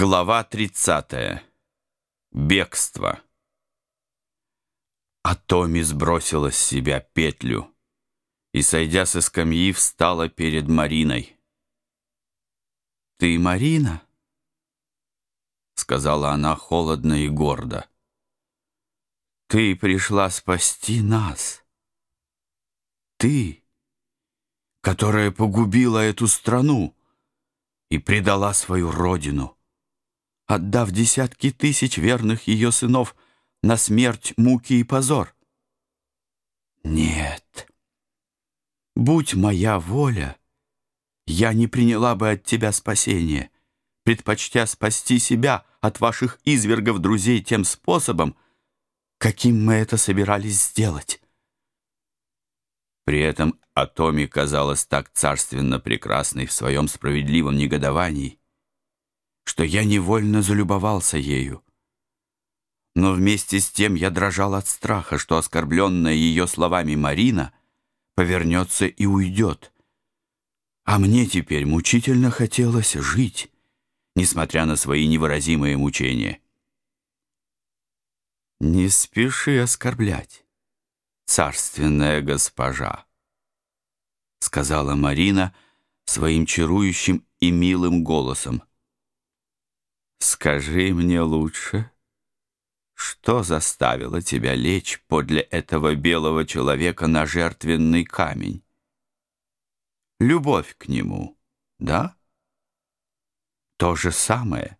Глава 30. Бегство. А Томи сбросила с себя петлю и, сойдя со скамьи, встала перед Мариной. «Ты Марина?» — сказала она холодно и гордо. «Ты пришла спасти нас. Ты, которая погубила эту страну и предала свою родину» отдав десятки тысяч верных ее сынов на смерть, муки и позор. Нет, будь моя воля, я не приняла бы от тебя спасения, предпочтя спасти себя от ваших извергов друзей тем способом, каким мы это собирались сделать. При этом Атоми казалась так царственно прекрасной в своем справедливом негодовании, что я невольно залюбовался ею. Но вместе с тем я дрожал от страха, что оскорбленная ее словами Марина повернется и уйдет. А мне теперь мучительно хотелось жить, несмотря на свои невыразимые мучения. «Не спеши оскорблять, царственная госпожа», — сказала Марина своим чарующим и милым голосом. Скажи мне лучше, что заставило тебя лечь подле этого белого человека на жертвенный камень? Любовь к нему, да? То же самое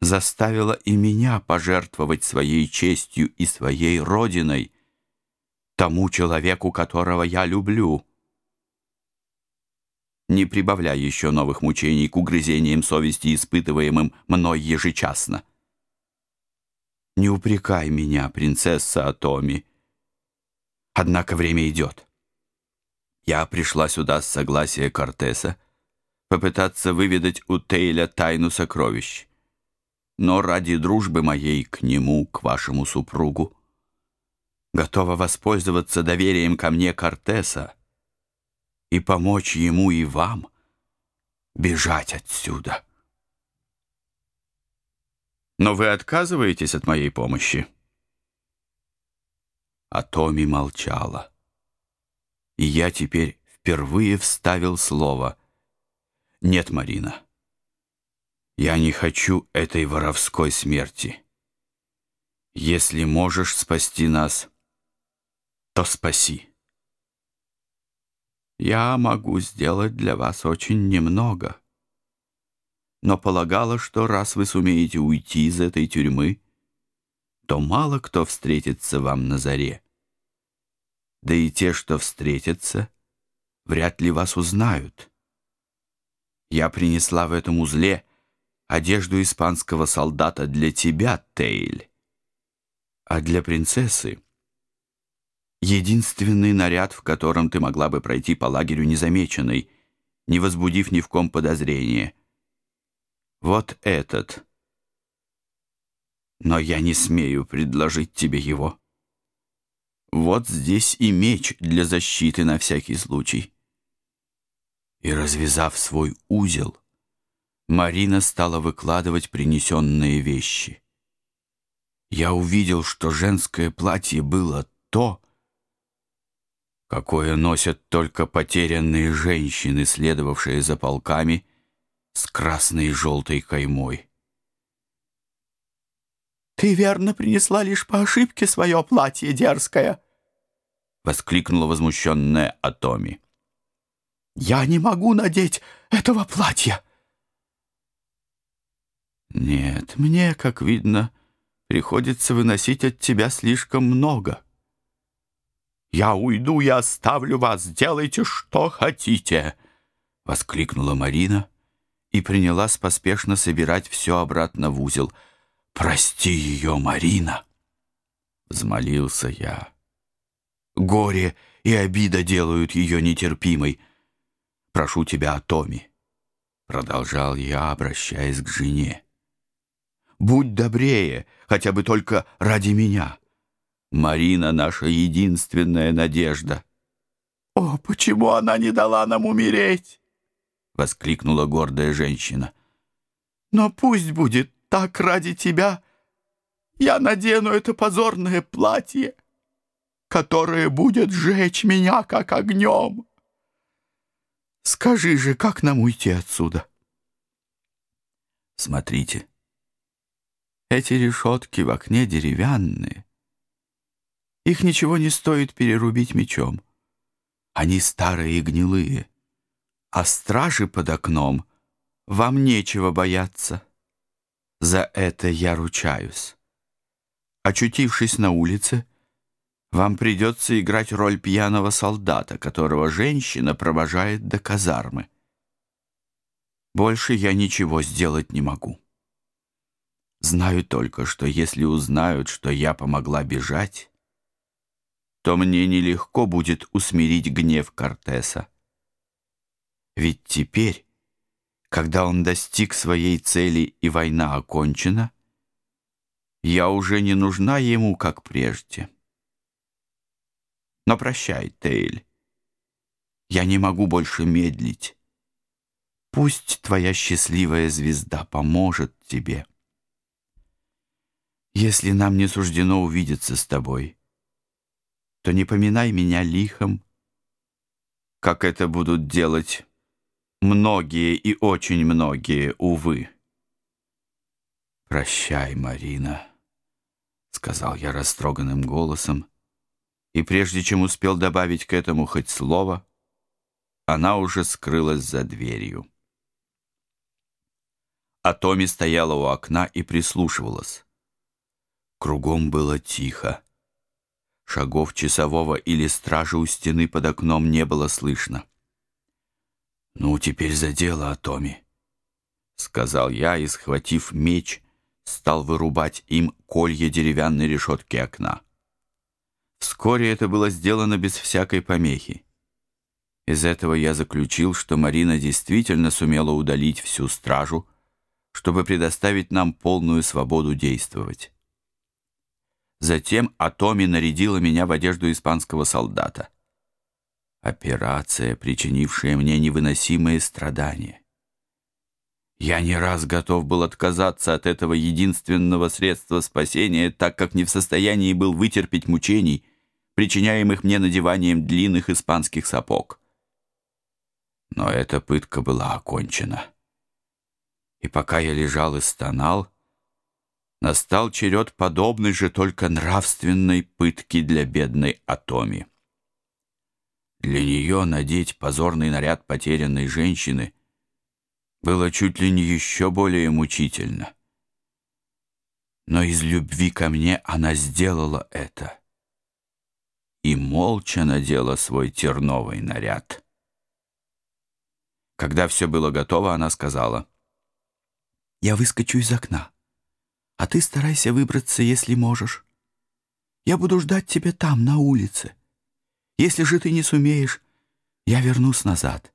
заставило и меня пожертвовать своей честью и своей родиной тому человеку, которого я люблю не прибавляя еще новых мучений к угрызениям совести, испытываемым мной ежечасно. Не упрекай меня, принцесса Атоми. Однако время идет. Я пришла сюда с согласия Кортеса попытаться выведать у Тейля тайну сокровищ. Но ради дружбы моей к нему, к вашему супругу, готова воспользоваться доверием ко мне Кортеса, и помочь ему и вам бежать отсюда. Но вы отказываетесь от моей помощи? А Томи молчала. И я теперь впервые вставил слово «Нет, Марина, я не хочу этой воровской смерти. Если можешь спасти нас, то спаси». Я могу сделать для вас очень немного. Но полагала, что раз вы сумеете уйти из этой тюрьмы, то мало кто встретится вам на заре. Да и те, что встретятся, вряд ли вас узнают. Я принесла в этом узле одежду испанского солдата для тебя, Тейль, а для принцессы единственный наряд, в котором ты могла бы пройти по лагерю незамеченной, не возбудив ни в ком подозрения. Вот этот. Но я не смею предложить тебе его. Вот здесь и меч для защиты на всякий случай. И развязав свой узел, Марина стала выкладывать принесенные вещи. Я увидел, что женское платье было то, какое носят только потерянные женщины, следовавшие за полками с красной и желтой каймой. «Ты верно принесла лишь по ошибке свое платье дерзкое!» — воскликнула возмущенная Атоми. «Я не могу надеть этого платья!» «Нет, мне, как видно, приходится выносить от тебя слишком много». «Я уйду и оставлю вас, делайте, что хотите!» — воскликнула Марина и принялась поспешно собирать все обратно в узел. «Прости ее, Марина!» — взмолился я. «Горе и обида делают ее нетерпимой. Прошу тебя о Томе!» — продолжал я, обращаясь к жене. «Будь добрее, хотя бы только ради меня!» Марина — наша единственная надежда. «О, почему она не дала нам умереть?» — воскликнула гордая женщина. Но пусть будет так ради тебя. Я надену это позорное платье, которое будет жечь меня, как огнем. Скажи же, как нам уйти отсюда? Смотрите, эти решетки в окне деревянные. Их ничего не стоит перерубить мечом. Они старые и гнилые. А стражи под окном вам нечего бояться. За это я ручаюсь. Очутившись на улице, вам придется играть роль пьяного солдата, которого женщина провожает до казармы. Больше я ничего сделать не могу. Знаю только, что если узнают, что я помогла бежать, то мне нелегко будет усмирить гнев Кортеса. Ведь теперь, когда он достиг своей цели и война окончена, я уже не нужна ему, как прежде. Но прощай, Тейль, я не могу больше медлить. Пусть твоя счастливая звезда поможет тебе. Если нам не суждено увидеться с тобой, то не поминай меня лихом, как это будут делать многие и очень многие, увы. «Прощай, Марина», — сказал я растроганным голосом, и прежде чем успел добавить к этому хоть слово, она уже скрылась за дверью а Томи стояла у окна и прислушивалась. Кругом было тихо. Шагов часового или стражи у стены под окном не было слышно. «Ну, теперь за дело, Атоми», — сказал я и, схватив меч, стал вырубать им колье деревянной решетки окна. Вскоре это было сделано без всякой помехи. Из этого я заключил, что Марина действительно сумела удалить всю стражу, чтобы предоставить нам полную свободу действовать. Затем Атоми нарядила меня в одежду испанского солдата. Операция, причинившая мне невыносимые страдания. Я не раз готов был отказаться от этого единственного средства спасения, так как не в состоянии был вытерпеть мучений, причиняемых мне надеванием длинных испанских сапог. Но эта пытка была окончена. И пока я лежал и стонал, настал черед подобной же только нравственной пытки для бедной Атоми. Для нее надеть позорный наряд потерянной женщины было чуть ли не еще более мучительно. Но из любви ко мне она сделала это и молча надела свой терновый наряд. Когда все было готово, она сказала — я выскочу из окна. А ты старайся выбраться, если можешь. Я буду ждать тебя там, на улице. Если же ты не сумеешь, я вернусь назад.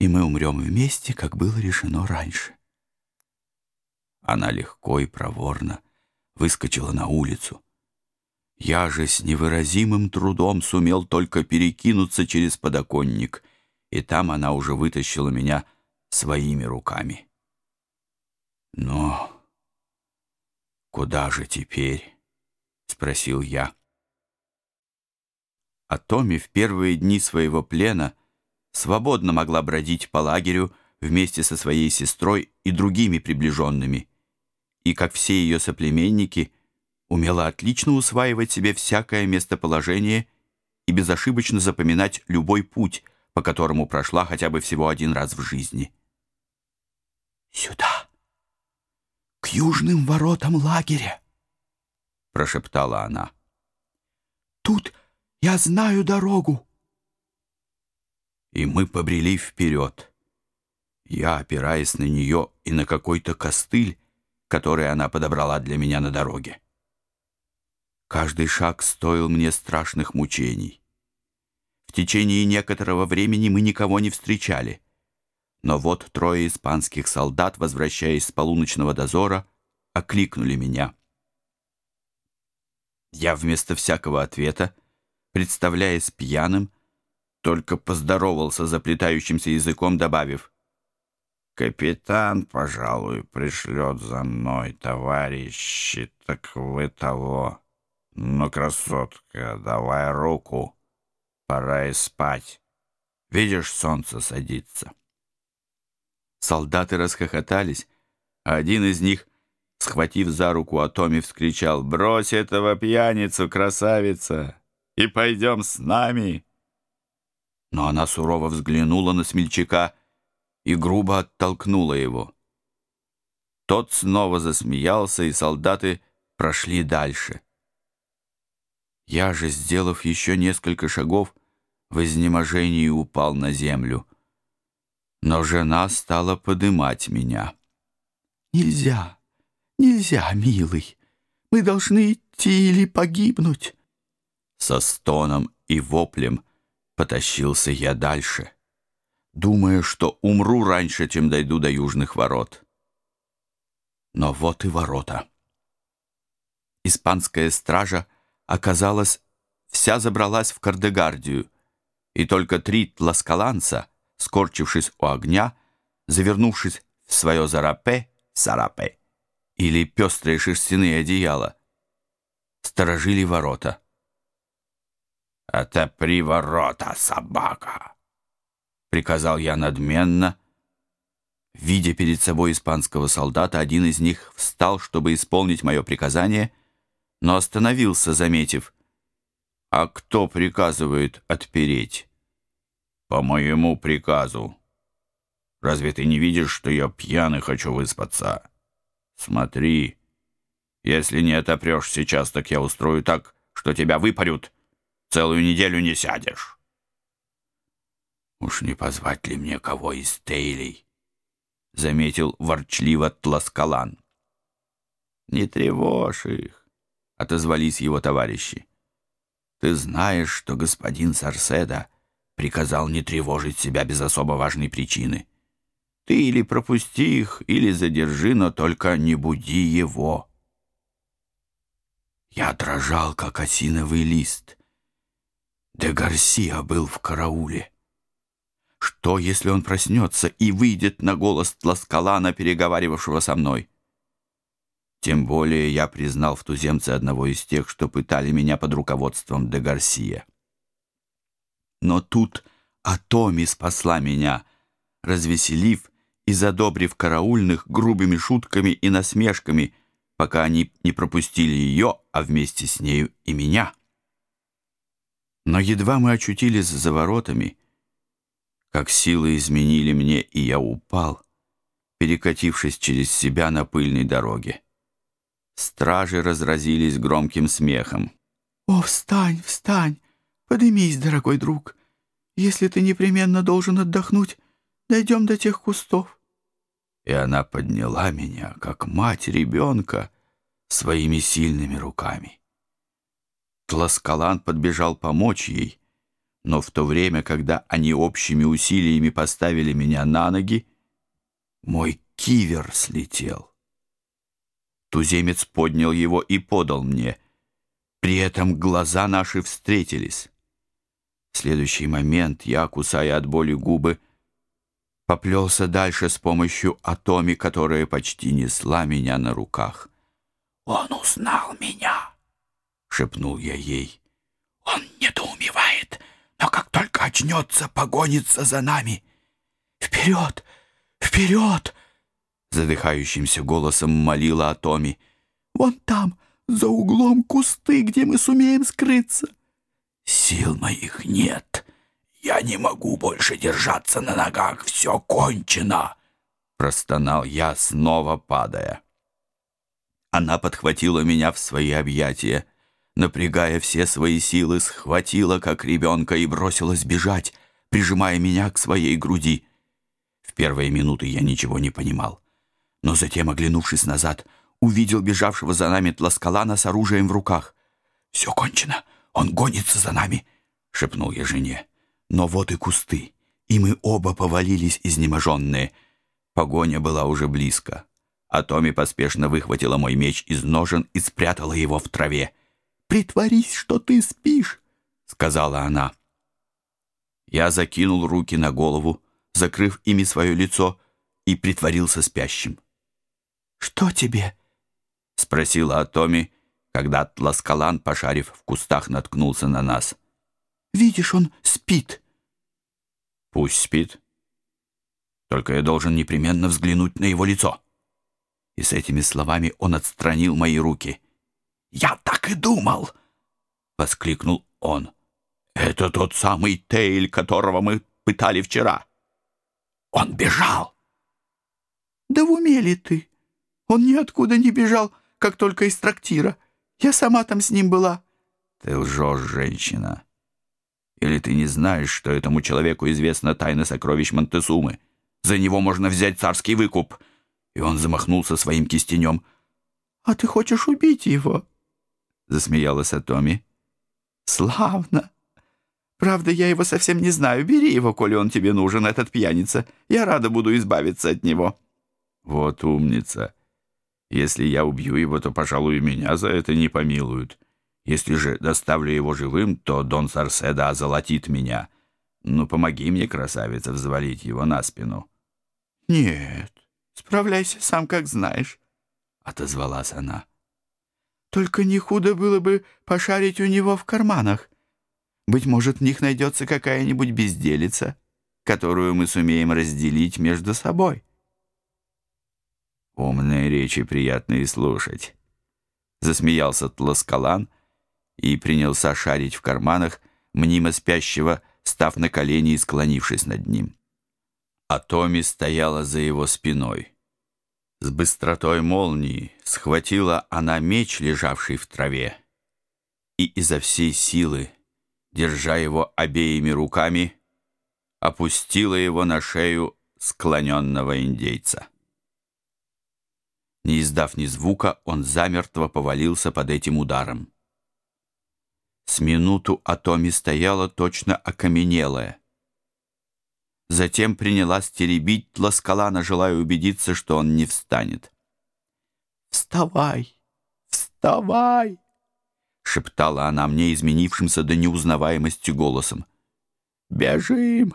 И мы умрем вместе, как было решено раньше. Она легко и проворно выскочила на улицу. Я же с невыразимым трудом сумел только перекинуться через подоконник, и там она уже вытащила меня своими руками. «Но куда же теперь?» — спросил я. А Томи в первые дни своего плена свободно могла бродить по лагерю вместе со своей сестрой и другими приближенными, и, как все ее соплеменники, умела отлично усваивать себе всякое местоположение и безошибочно запоминать любой путь, по которому прошла хотя бы всего один раз в жизни. «Сюда!» К южным воротам лагеря, — прошептала она. Тут я знаю дорогу. И мы побрели вперед. Я, опираясь на нее и на какой-то костыль, который она подобрала для меня на дороге. Каждый шаг стоил мне страшных мучений. В течение некоторого времени мы никого не встречали. Но вот трое испанских солдат, возвращаясь с полуночного дозора, окликнули меня. Я вместо всякого ответа, представляясь пьяным, только поздоровался заплетающимся языком, добавив Капитан, пожалуй, пришлет за мной товарищи, так вы того. Ну, красотка, давай руку, пора и спать. Видишь, солнце садится. Солдаты расхохотались, а один из них, схватив за руку Атоми, вскричал «Брось этого пьяницу, красавица, и пойдем с нами!» Но она сурово взглянула на смельчака и грубо оттолкнула его. Тот снова засмеялся, и солдаты прошли дальше. Я же, сделав еще несколько шагов, в изнеможении упал на землю. Но жена стала подымать меня. «Нельзя, нельзя, милый. Мы должны идти или погибнуть». Со стоном и воплем потащился я дальше, думая, что умру раньше, чем дойду до южных ворот. Но вот и ворота. Испанская стража, оказалась, вся забралась в Кардегардию, и только три тласкаланца, скорчившись у огня, завернувшись в свое зарапе, сарапе, или пестрые шерстяные одеяла, сторожили ворота. «Отопри ворота, собака!» — приказал я надменно. Видя перед собой испанского солдата, один из них встал, чтобы исполнить мое приказание, но остановился, заметив. «А кто приказывает отпереть?» «По моему приказу. Разве ты не видишь, что я пьяный хочу выспаться? Смотри, если не отопрешь сейчас, так я устрою так, что тебя выпарют. Целую неделю не сядешь». «Уж не позвать ли мне кого из Тейлей?» — заметил ворчливо Тласкалан. «Не тревожь их», — отозвались его товарищи. «Ты знаешь, что господин Сарседа приказал не тревожить себя без особо важной причины. Ты или пропусти их, или задержи, но только не буди его». Я дрожал, как осиновый лист. Де Гарсия был в карауле. Что, если он проснется и выйдет на голос Тласкалана, переговаривавшего со мной? Тем более я признал в туземце одного из тех, что пытали меня под руководством де Гарсия. Но тут Атоми спасла меня, развеселив и задобрив караульных грубыми шутками и насмешками, пока они не пропустили ее, а вместе с нею и меня. Но едва мы очутились за воротами, как силы изменили мне, и я упал, перекатившись через себя на пыльной дороге. Стражи разразились громким смехом. «О, встань, встань! Подымись, дорогой друг! Если ты непременно должен отдохнуть, дойдем до тех кустов». И она подняла меня, как мать ребенка, своими сильными руками. Тласкалан подбежал помочь ей, но в то время, когда они общими усилиями поставили меня на ноги, мой кивер слетел. Туземец поднял его и подал мне. При этом глаза наши встретились. Следующий момент я, кусая от боли губы, поплелся дальше с помощью Атоми, которая почти несла меня на руках. «Он узнал меня!» шепнул я ей. «Он недоумевает, но как только очнется, погонится за нами. Вперед! Вперед!» Задыхающимся голосом молила о Томе. «Вон там, за углом кусты, где мы сумеем скрыться». «Сил моих нет. Я не могу больше держаться на ногах. Все кончено!» Простонал я, снова падая. Она подхватила меня в свои объятия напрягая все свои силы, схватила, как ребенка, и бросилась бежать, прижимая меня к своей груди. В первые минуты я ничего не понимал, но затем, оглянувшись назад, увидел бежавшего за нами Тласкалана с оружием в руках. «Все кончено, он гонится за нами», — шепнул я жене. Но вот и кусты, и мы оба повалились изнеможенные. Погоня была уже близко. А Томи поспешно выхватила мой меч из ножен и спрятала его в траве притворись, что ты спишь», — сказала она. Я закинул руки на голову, закрыв ими свое лицо, и притворился спящим. «Что тебе?» — спросила Атоми, когда Тласкалан, пошарив в кустах, наткнулся на нас. «Видишь, он спит». «Пусть спит. Только я должен непременно взглянуть на его лицо». И с этими словами он отстранил мои руки. «Я так и думал!» — воскликнул он. «Это тот самый Тейль, которого мы пытали вчера. Он бежал!» «Да в уме ли ты? Он ниоткуда не бежал, как только из трактира. Я сама там с ним была». «Ты лжешь, женщина. Или ты не знаешь, что этому человеку известна тайна сокровищ Монтесумы? За него можно взять царский выкуп». И он замахнулся своим кистенем. «А ты хочешь убить его?» Засмеялась Атоми. «Славно! Правда, я его совсем не знаю. Бери его, коли он тебе нужен, этот пьяница. Я рада буду избавиться от него». «Вот умница! Если я убью его, то, пожалуй, меня за это не помилуют. Если же доставлю его живым, то Дон Сарседа озолотит меня. Ну, помоги мне, красавица, взвалить его на спину». «Нет, справляйся сам, как знаешь», — отозвалась она. «Только не худо было бы пошарить у него в карманах. Быть может, в них найдется какая-нибудь безделица, которую мы сумеем разделить между собой». «Умные речи приятные слушать», — засмеялся Тласкалан и принялся шарить в карманах мнимо спящего, став на колени и склонившись над ним. А Томи стояла за его спиной. С быстротой молнии схватила она меч, лежавший в траве, и изо всей силы, держа его обеими руками, опустила его на шею склоненного индейца. Не издав ни звука, он замертво повалился под этим ударом. С минуту Атоми стояла точно окаменелая. Затем принялась теребить Тласкалана, желая убедиться, что он не встанет. «Вставай! Вставай!» — шептала она мне, изменившимся до неузнаваемости голосом. «Бежим,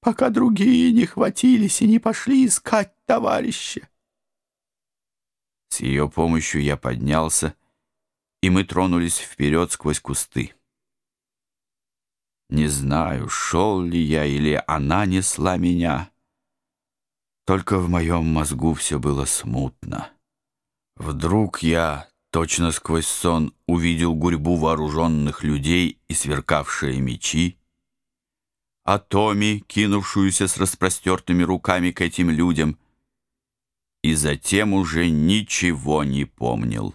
пока другие не хватились и не пошли искать товарища!» С ее помощью я поднялся, и мы тронулись вперед сквозь кусты. Не знаю, шел ли я или она несла меня. Только в моем мозгу все было смутно. Вдруг я, точно сквозь сон, увидел гурьбу вооруженных людей и сверкавшие мечи, а Томи, кинувшуюся с распростертыми руками к этим людям — и затем уже ничего не помнил.